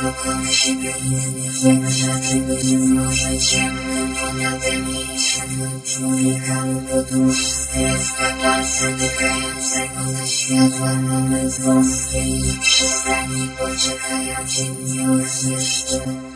Pokona siebie i jak rzeczy być w morze ciemnym Ponadem i światłem człowieka mu podróż Stryska palca dotykającego do światła Moment wąskiej i przystani poczekają cię nie jeszcze